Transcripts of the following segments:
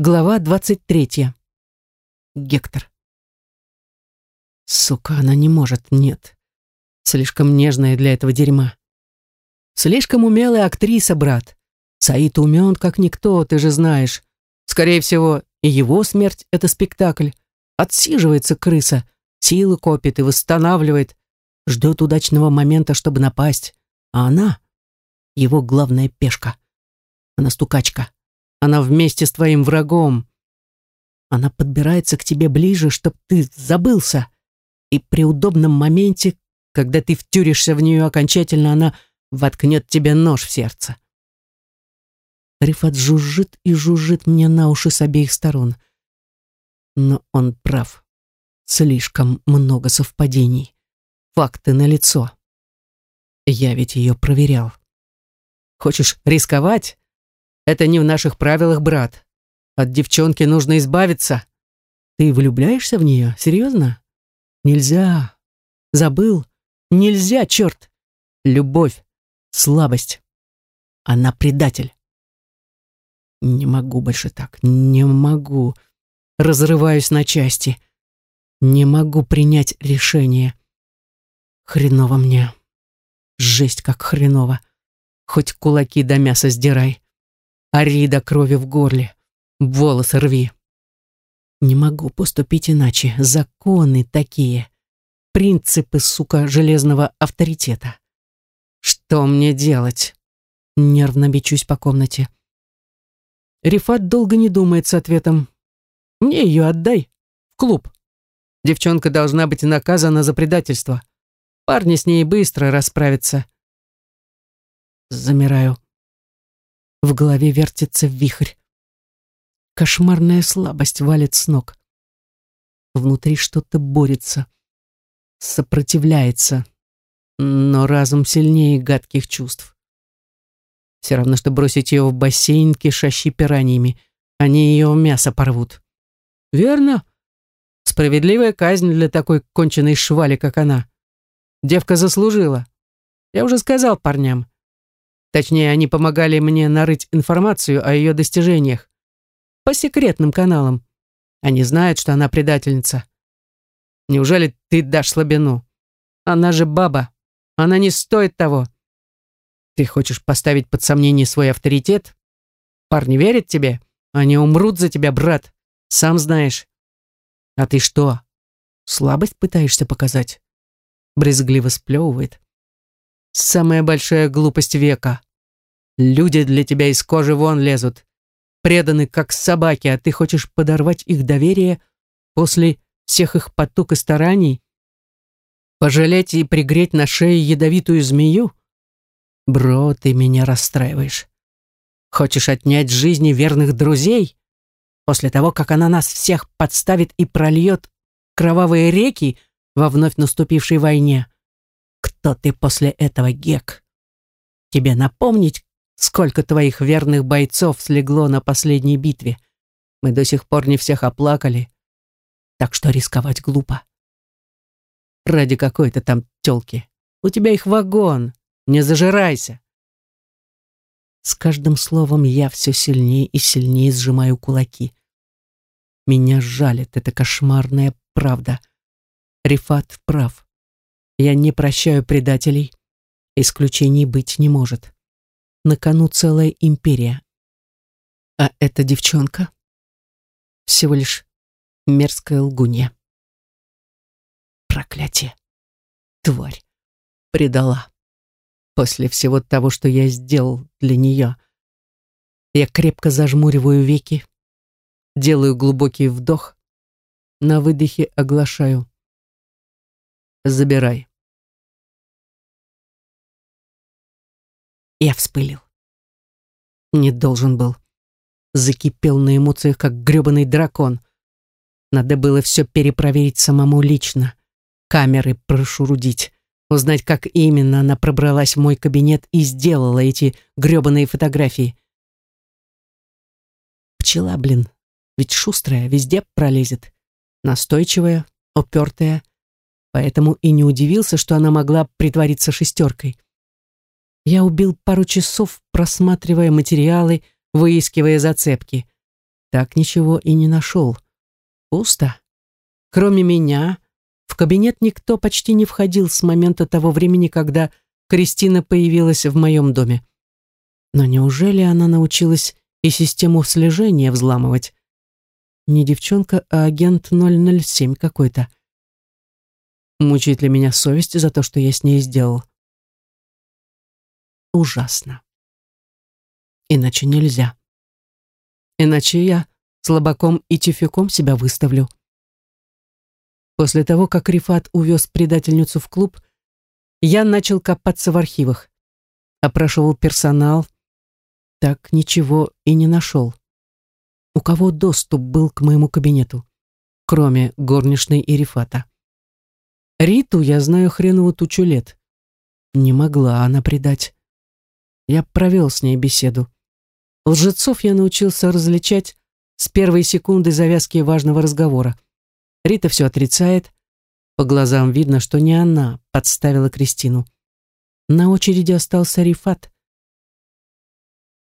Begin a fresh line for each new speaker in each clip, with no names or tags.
Глава двадцать третья. Гектор. Сука, она не может, нет. Слишком нежная для этого дерьма. Слишком умелая актриса, брат. Саид умен, как никто, ты же знаешь. Скорее всего, и его смерть — это спектакль. Отсиживается крыса, силы копит и восстанавливает, ждет удачного момента, чтобы напасть. А она — его главная пешка. Она стукачка. Она вместе с твоим врагом. Она подбирается к тебе ближе, чтоб ты забылся. И при удобном моменте, когда ты втюришься в нее окончательно, она воткнет тебе нож в сердце. Рифат жужжит и жужжит мне на уши с обеих сторон. Но он прав. Слишком много совпадений. Факты налицо. Я ведь ее проверял. Хочешь рисковать? Это не в наших правилах, брат. От девчонки нужно избавиться. Ты влюбляешься в нее? Серьезно? Нельзя. Забыл? Нельзя, черт. Любовь. Слабость. Она предатель. Не могу больше так. Не могу. Разрываюсь на части. Не могу принять решение. Хреново мне. Жесть, как хреново. Хоть кулаки до мяса сдирай. Ори до крови в горле. Волосы рви. Не могу поступить иначе. Законы такие. Принципы, сука, железного авторитета. Что мне делать? Нервно бичусь по комнате. Рифат долго не думает с ответом. Мне ее отдай. В клуб. Девчонка должна быть наказана за предательство. Парни с ней быстро расправятся. Замираю. В голове вертится вихрь. Кошмарная слабость валит с ног. Внутри что-то борется, сопротивляется, но разум сильнее гадких чувств. Все равно, что бросить ее в бассейн, кишащий пираньями. Они ее в мясо порвут. Верно? Справедливая казнь для такой конченой швали, как она. Девка заслужила. Я уже сказал парням. Точнее, они помогали мне нарыть информацию о ее достижениях. По секретным каналам. Они знают, что она предательница. Неужели ты дашь слабину? Она же баба. Она не стоит того. Ты хочешь поставить под сомнение свой авторитет? Парни верят тебе? Они умрут за тебя, брат. Сам знаешь. А ты что? Слабость пытаешься показать? Брезгливо сплевывает. Самая большая глупость века. Люди для тебя из кожи вон лезут. Преданы, как собаки, а ты хочешь подорвать их доверие после всех их потуг и стараний? Пожалеть и пригреть на шее ядовитую змею? Бро, ты меня расстраиваешь. Хочешь отнять жизни верных друзей? После того, как она нас всех подставит и прольет кровавые реки во вновь наступившей войне? Кто ты после этого, Гек? Тебе напомнить, сколько твоих верных бойцов слегло на последней битве? Мы до сих пор не всех оплакали, так что рисковать глупо. Ради какой-то там тёлки. У тебя их вагон, не зажирайся. С каждым словом я все сильнее и сильнее сжимаю кулаки. Меня жалит эта кошмарная правда. Рифат прав. Я не прощаю предателей. Исключений быть не может. На кону целая империя. А эта девчонка всего лишь мерзкая лгунья. Проклятие. Тварь. Предала. После всего того, что я сделал для нее. Я крепко зажмуриваю веки, делаю глубокий вдох, на выдохе оглашаю. Забирай. Я вспылил. Не должен был. Закипел на эмоциях, как грёбаный дракон. Надо было все перепроверить самому лично. Камеры прошурудить. Узнать, как именно она пробралась в мой кабинет и сделала эти грёбаные фотографии. Пчела, блин, ведь шустрая, везде пролезет. Настойчивая, упертая. Поэтому и не удивился, что она могла притвориться шестеркой. Я убил пару часов, просматривая материалы, выискивая зацепки. Так ничего и не нашел. Пусто. Кроме меня, в кабинет никто почти не входил с момента того времени, когда Кристина появилась в моем доме. Но неужели она научилась и систему слежения взламывать? Не девчонка, а агент 007 какой-то. Мучает ли меня совесть за то, что я с ней сделал? Ужасно. Иначе нельзя. Иначе я слабаком и тюфяком себя выставлю. После того, как Рифат увез предательницу в клуб, я начал копаться в архивах. Опрашивал персонал. Так ничего и не нашел. У кого доступ был к моему кабинету, кроме горничной и Рифата? Риту я знаю хренову тучу лет. Не могла она предать. Я провел с ней беседу. Лжецов я научился различать с первой секунды завязки важного разговора. Рита все отрицает. По глазам видно, что не она подставила Кристину. На очереди остался Рифат.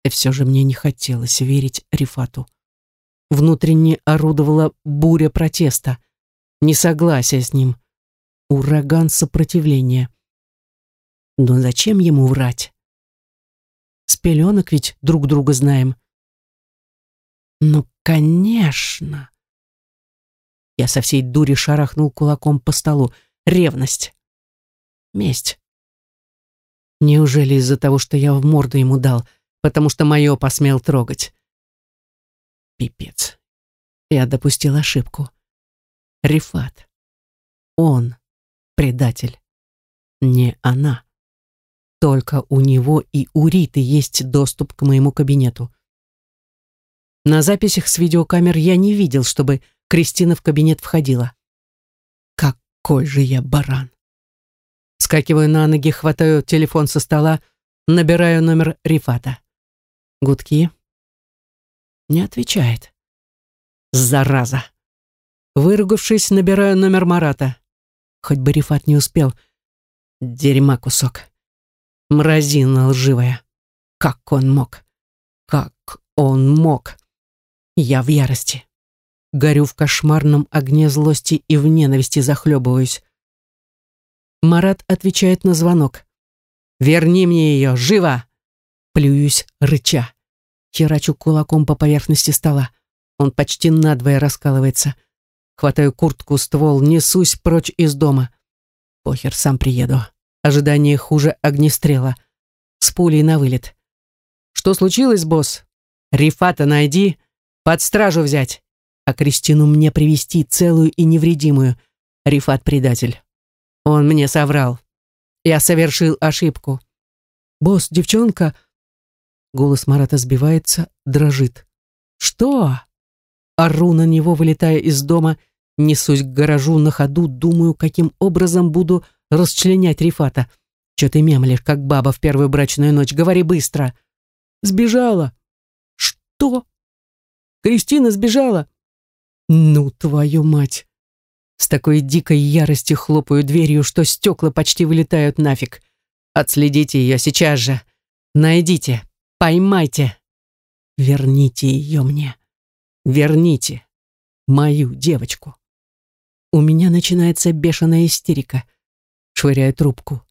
И все же мне не хотелось верить Рифату. Внутренне орудовала буря протеста, несогласия с ним, ураган сопротивления. Но зачем ему врать? С пеленок ведь друг друга знаем. Ну, конечно. Я со всей дури шарахнул кулаком по столу. Ревность. Месть. Неужели из-за того, что я в морду ему дал, потому что мое посмел трогать? Пипец. Я допустил ошибку. Рифат. Он предатель. Не она. Только у него и у Риты есть доступ к моему кабинету. На записях с видеокамер я не видел, чтобы Кристина в кабинет входила. Какой же я баран. Скакиваю на ноги, хватаю телефон со стола, набираю номер Рифата. Гудки. Не отвечает. Зараза. Выругавшись, набираю номер Марата. Хоть бы Рифат не успел. Дерьма кусок. Мразина лживая. Как он мог? Как он мог? Я в ярости. Горю в кошмарном огне злости и в ненависти захлебываюсь. Марат отвечает на звонок. «Верни мне ее! Живо!» Плююсь, рыча. Херачу кулаком по поверхности стола. Он почти надвое раскалывается. Хватаю куртку, ствол, несусь прочь из дома. Похер, сам приеду. Ожидание хуже огнестрела. С пулей на вылет. «Что случилось, босс?» «Рифата найди, под стражу взять, а Кристину мне привести целую и невредимую. Рифат предатель. Он мне соврал. Я совершил ошибку». «Босс, девчонка...» Голос Марата сбивается, дрожит. «Что?» Ору на него, вылетая из дома, несусь к гаражу на ходу, думаю, каким образом буду расчленять Рифата. Че ты мемлишь, как баба в первую брачную ночь? Говори быстро. Сбежала. Что? Кристина сбежала? Ну, твою мать. С такой дикой яростью хлопаю дверью, что стекла почти вылетают нафиг. Отследите ее сейчас же. Найдите. Поймайте. Верните ее мне. Верните. Мою девочку. У меня начинается бешеная истерика. Швыряю трубку.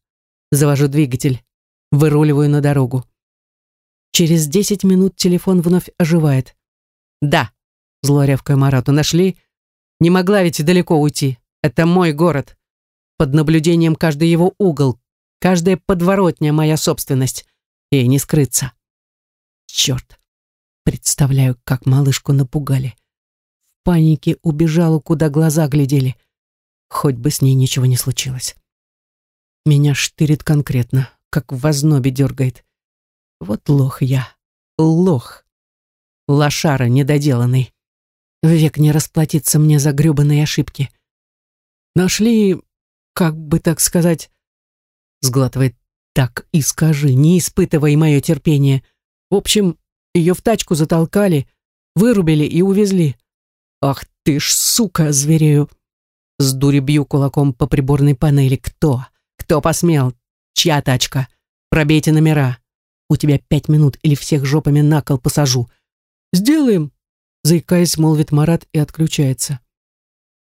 Завожу двигатель. Выруливаю на дорогу. Через десять минут телефон вновь оживает. «Да», — зло рявкая Марату, — «нашли? Не могла ведь далеко уйти. Это мой город. Под наблюдением каждый его угол, каждая подворотня — моя собственность. Ей не скрыться». Черт. Представляю, как малышку напугали. В панике убежала, куда глаза глядели. Хоть бы с ней ничего не случилось. Меня штырит конкретно, как в ознобе дергает. Вот лох я, лох. Лошара недоделанный. Век не расплатиться мне за гребаные ошибки. Нашли, как бы так сказать, сглатывает так и скажи, не испытывай мое терпение. В общем, ее в тачку затолкали, вырубили и увезли. Ах ты ж, сука, зверею. С дури бью кулаком по приборной панели. Кто? Кто посмел? Чья тачка? Пробейте номера. У тебя пять минут или всех жопами на кол посажу. Сделаем. заикаясь, молвит Марат и отключается.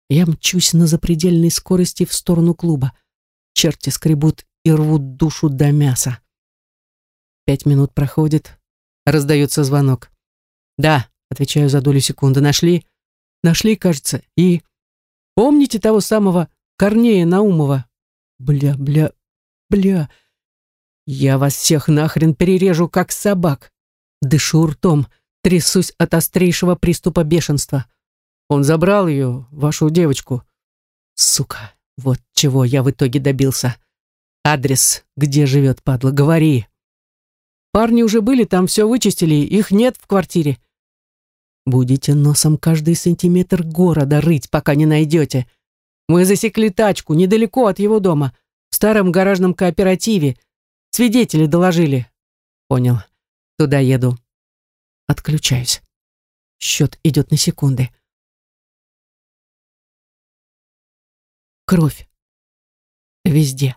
Я мчусь на запредельной скорости в сторону клуба. Черти скребут и рвут душу до мяса. Пять минут проходит, раздается звонок. «Да», — отвечаю за долю секунды, — «нашли?» «Нашли, кажется, и...» «Помните того самого Корнея Наумова?» «Бля, бля, бля...» «Я вас всех нахрен перережу, как собак!» Дышу ртом, трясусь от острейшего приступа бешенства. Он забрал ее, вашу девочку. Сука, вот чего я в итоге добился. Адрес, где живет падла, говори. Парни уже были, там все вычистили, их нет в квартире. Будете носом каждый сантиметр города рыть, пока не найдете. Мы засекли тачку недалеко от его дома, в старом гаражном кооперативе. Свидетели доложили. Понял. Туда еду. Отключаюсь. Счет идет на секунды. Кровь. Везде.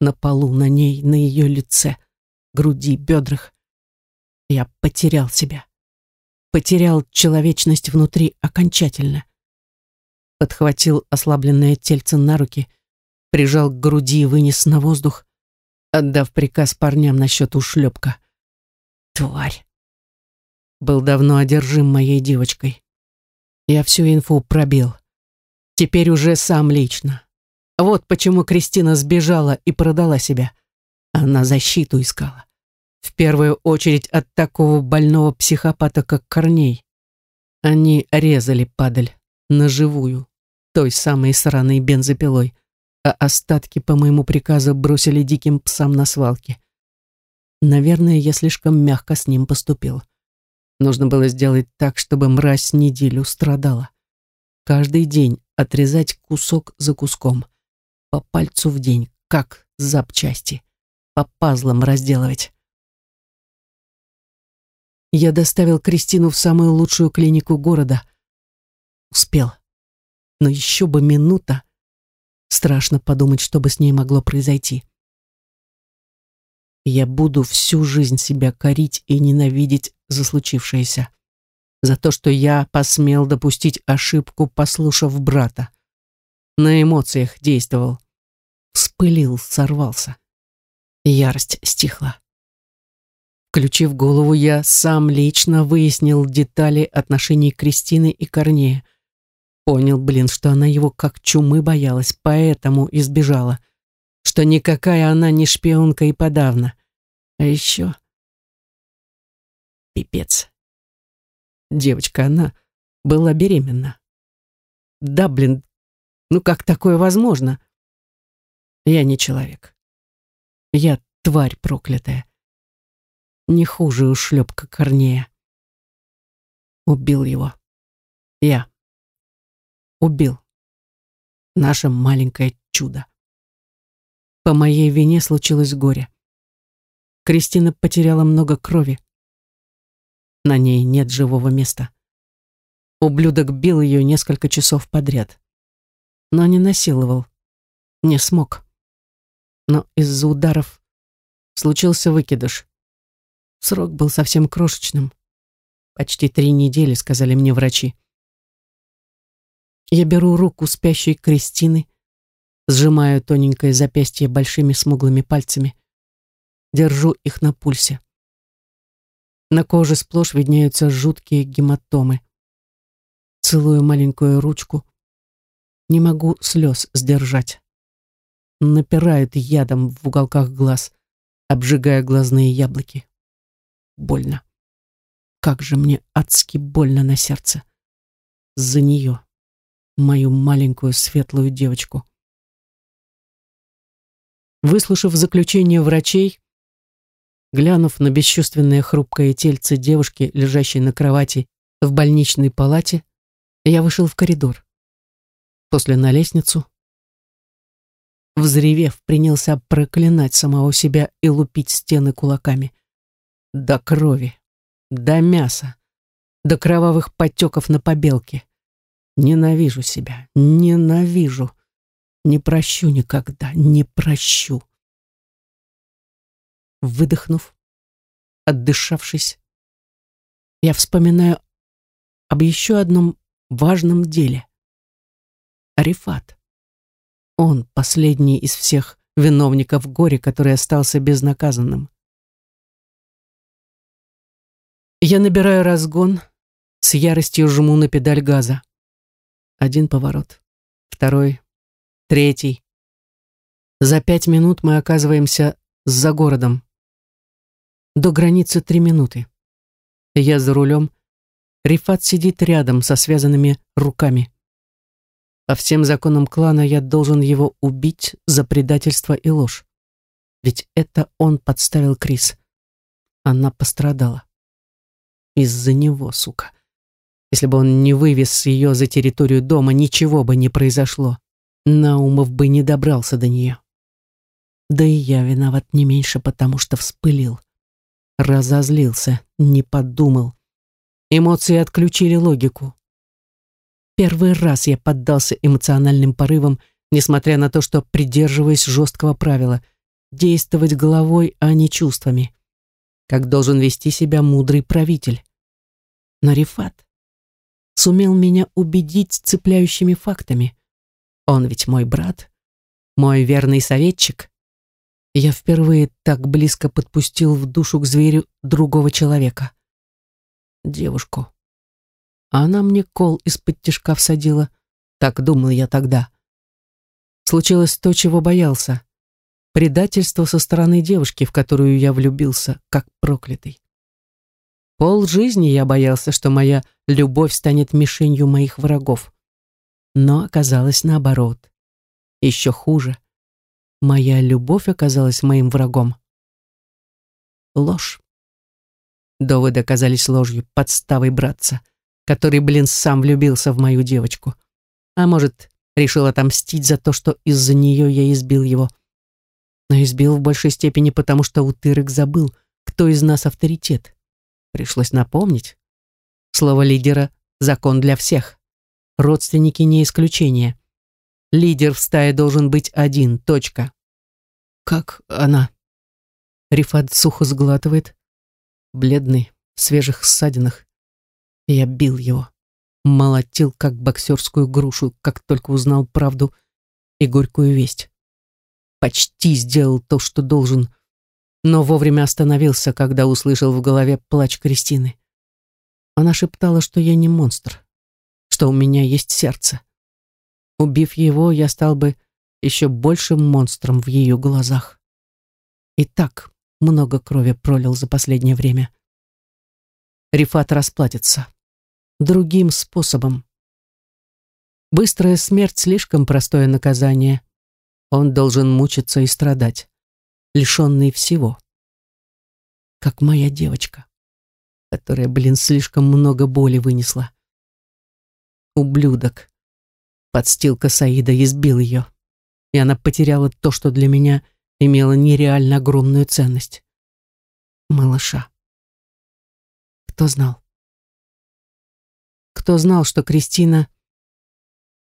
На полу, на ней, на ее лице, груди, бедрах. Я потерял себя. Потерял человечность внутри окончательно. Подхватил ослабленное тельце на руки, прижал к груди и вынес на воздух, отдав приказ парням насчет ушлепка. Тварь. Был давно одержим моей девочкой. Я всю инфу пробил. Теперь уже сам лично. Вот почему Кристина сбежала и продала себя. Она защиту искала. В первую очередь от такого больного психопата, как Корней. Они резали падаль наживую, той самой сраной бензопилой, а остатки по моему приказу бросили диким псам на свалке. Наверное, я слишком мягко с ним поступил. Нужно было сделать так, чтобы мразь неделю страдала. Каждый день отрезать кусок за куском. По пальцу в день, как запчасти. По пазлам разделывать. Я доставил Кристину в самую лучшую клинику города. Успел. Но еще бы минута. Страшно подумать, что бы с ней могло произойти. Я буду всю жизнь себя корить и ненавидеть за случившееся за то, что я посмел допустить ошибку, послушав брата. На эмоциях действовал. Вспылил, сорвался. Ярость стихла. Включив голову, я сам лично выяснил детали отношений Кристины и Корнея. Понял, блин, что она его как чумы боялась, поэтому избежала. Что никакая она не шпионка и подавно. А еще... Пипец. Девочка, она была беременна. Да, блин, ну как такое возможно? Я не человек. Я тварь проклятая. Не хуже ушлепка Корнея. Убил его. Я. Убил. Наше маленькое чудо. По моей вине случилось горе. Кристина потеряла много крови. На ней нет живого места. Ублюдок бил ее несколько часов подряд. Но не насиловал. Не смог. Но из-за ударов случился выкидыш. Срок был совсем крошечным. Почти три недели, сказали мне врачи. Я беру руку спящей Кристины, сжимаю тоненькое запястье большими смуглыми пальцами, держу их на пульсе. На коже сплошь виднеются жуткие гематомы. Целую маленькую ручку. Не могу слез сдержать. Напирают ядом в уголках глаз, обжигая глазные яблоки. Больно. Как же мне адски больно на сердце. За нее, мою маленькую светлую девочку. Выслушав заключение врачей, Глянув на бесчувственное хрупкое тельце девушки, лежащей на кровати в больничной палате, я вышел в коридор. После на лестницу. Взревев, принялся проклинать самого себя и лупить стены кулаками. До крови, до мяса, до кровавых потеков на побелке. Ненавижу себя, ненавижу. Не прощу никогда, не прощу выдохнув, отдышавшись, я вспоминаю об еще одном важном деле. Арифат. Он последний из всех виновников горя, который остался безнаказанным. Я набираю разгон, с яростью жму на педаль газа. Один поворот, второй, третий. За пять минут мы оказываемся за городом. До границы три минуты. Я за рулем. Рифат сидит рядом со связанными руками. По всем законам клана я должен его убить за предательство и ложь. Ведь это он подставил Крис. Она пострадала. Из-за него, сука. Если бы он не вывез ее за территорию дома, ничего бы не произошло. Наумов бы не добрался до нее. Да и я виноват не меньше, потому что вспылил. Разозлился, не подумал. Эмоции отключили логику. Первый раз я поддался эмоциональным порывам, несмотря на то, что придерживаюсь жесткого правила – действовать головой, а не чувствами. Как должен вести себя мудрый правитель. Но Рифат сумел меня убедить цепляющими фактами. Он ведь мой брат, мой верный советчик. Я впервые так близко подпустил в душу к зверю другого человека. Девушку. Она мне кол из-под тишка всадила. Так думал я тогда. Случилось то, чего боялся. Предательство со стороны девушки, в которую я влюбился, как проклятый. Пол жизни я боялся, что моя любовь станет мишенью моих врагов. Но оказалось наоборот. Еще хуже. Моя любовь оказалась моим врагом. Ложь. Доводы оказались ложью, подставой братца который, блин, сам влюбился в мою девочку. А может, решил отомстить за то, что из-за нее я избил его. Но избил в большей степени потому, что Утырок забыл, кто из нас авторитет. Пришлось напомнить. Слово лидера — закон для всех. Родственники не исключение. Лидер в стае должен быть один, точка. Как она? Рифат сухо сглатывает, бледный, в свежих ссадинах. Я бил его, молотил как боксерскую грушу, как только узнал правду и горькую весть. Почти сделал то, что должен, но вовремя остановился, когда услышал в голове плач Кристины. Она шептала, что я не монстр, что у меня есть сердце. Убив его, я стал бы еще большим монстром в ее глазах. И так много крови пролил за последнее время. Рифат расплатится другим способом. Быстрая смерть — слишком простое наказание. Он должен мучиться и страдать, лишенный всего. Как моя девочка, которая, блин, слишком много боли вынесла. Ублюдок. Подстилка Саида избил ее, и она потеряла то, что для меня имело нереально огромную ценность. Малыша. Кто знал? Кто знал, что Кристина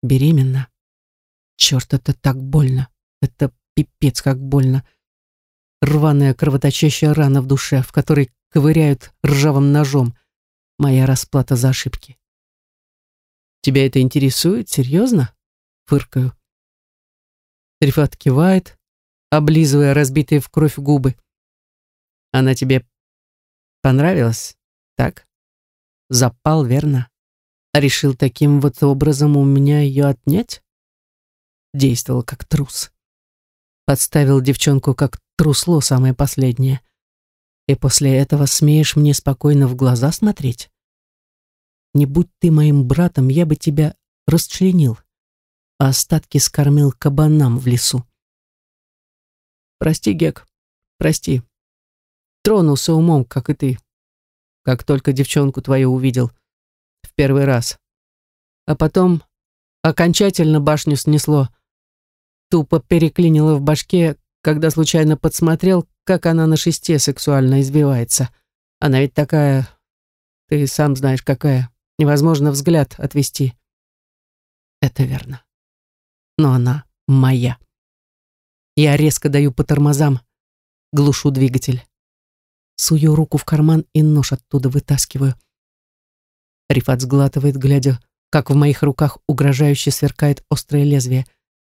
беременна? Черт, это так больно. Это пипец как больно. Рваная кровоточащая рана в душе, в которой ковыряют ржавым ножом. Моя расплата за ошибки. Тебя это интересует? Серьезно? Фыркаю. Рифат кивает, облизывая разбитые в кровь губы. Она тебе понравилась? Так? Запал, верно? решил таким вот образом у меня ее отнять? Действовал как трус. Подставил девчонку как трусло самое последнее. И после этого смеешь мне спокойно в глаза смотреть? Не будь ты моим братом, я бы тебя расчленил, а остатки скормил кабанам в лесу. Прости, Гек, прости. Тронулся умом, как и ты. Как только девчонку твою увидел, в первый раз. А потом окончательно башню снесло. Тупо переклинило в башке, когда случайно подсмотрел, как она на шесте сексуально избивается. Она ведь такая... Ты сам знаешь, какая. Невозможно взгляд отвести. Это верно. Но она моя. Я резко даю по тормозам, глушу двигатель. Сую руку в карман и нож оттуда вытаскиваю. Рифат сглатывает, глядя, как в моих руках угрожающе сверкает острое лезвие.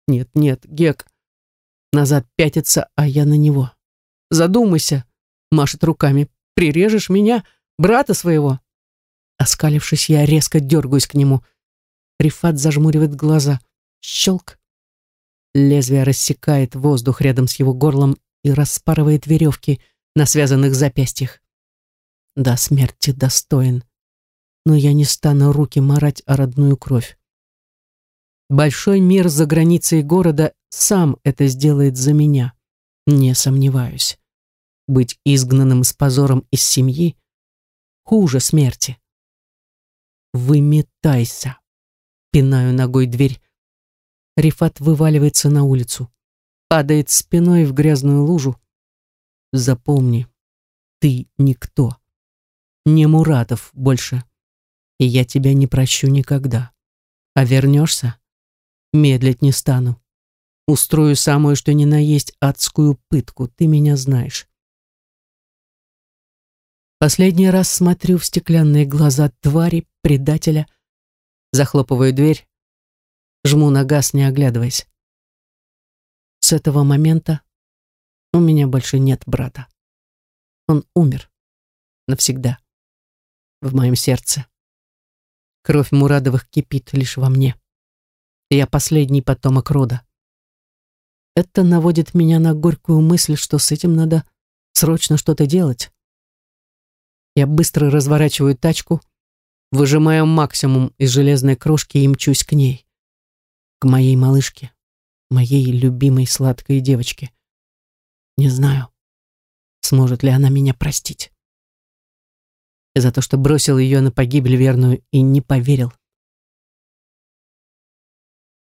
Нет, нет, Гек. Назад пятится, а я на него. Задумайся, машет руками. Прирежешь меня, брата своего. Оскалившись, я резко дергаюсь к нему. Рифат зажмуривает глаза. Щелк. Лезвие рассекает воздух рядом с его горлом и распарывает веревки на связанных запястьях. До смерти достоин. Но я не стану руки марать о родную кровь. Большой мир за границей города сам это сделает за меня. Не сомневаюсь. Быть изгнанным с позором из семьи хуже смерти. Выметайся. Пинаю ногой дверь. Рифат вываливается на улицу. Падает спиной в грязную лужу. Запомни, ты никто. Не Муратов больше. И я тебя не прощу никогда. А вернешься? Медлить не стану. Устрою самую, что ни на есть, адскую пытку. Ты меня знаешь. Последний раз смотрю в стеклянные глаза твари, предателя. Захлопываю дверь. Жму на газ, не оглядываясь. С этого момента у меня больше нет брата. Он умер. Навсегда. В моем сердце. Кровь Мурадовых кипит лишь во мне. Я последний потомок рода. Это наводит меня на горькую мысль, что с этим надо срочно что-то делать. Я быстро разворачиваю тачку, выжимаю максимум из железной крошки и мчусь к ней. К моей малышке, моей любимой сладкой девочке. Не знаю, сможет ли она меня простить. За то, что бросил ее на погибель верную и не поверил.